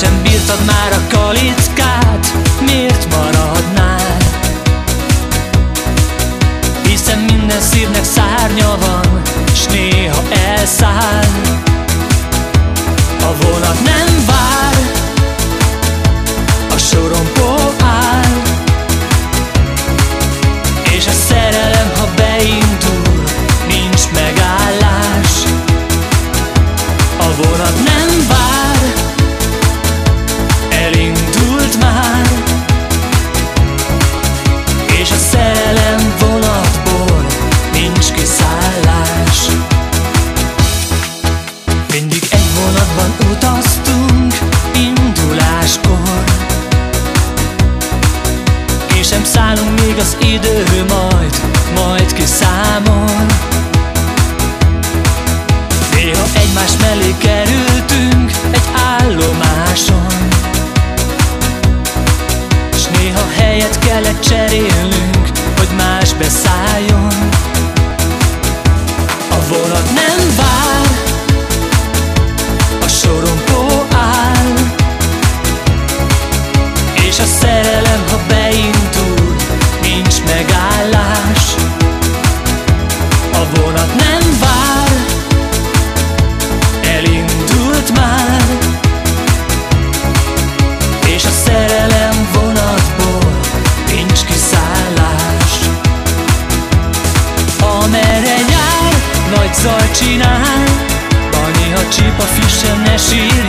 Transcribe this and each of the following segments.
sem bírtad már a kalickát Miért maradnál? Hiszen minden szívnek szárnya van S néha elszáll A vonat nem Vonat nem vár. Elindult már. És a szerelem vonatból Nincs kiszállás. Amerre jár Nagy zaj csinál Annyi, ha csíp a füssen, ne sírjál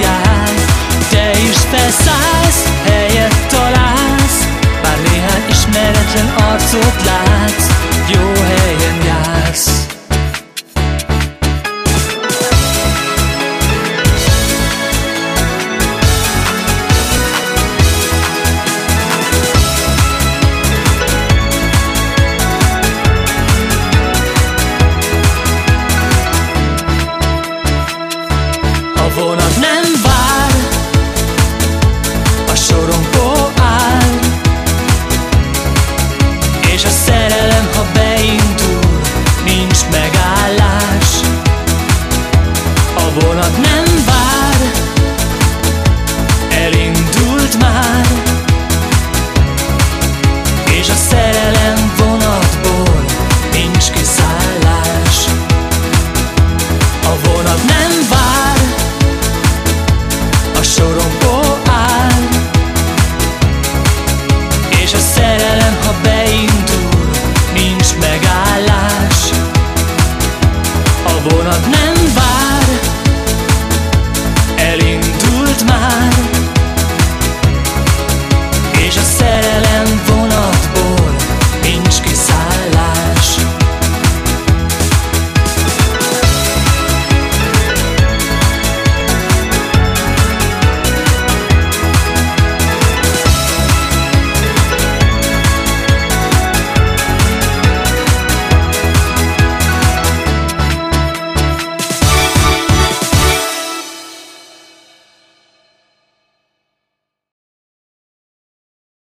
of men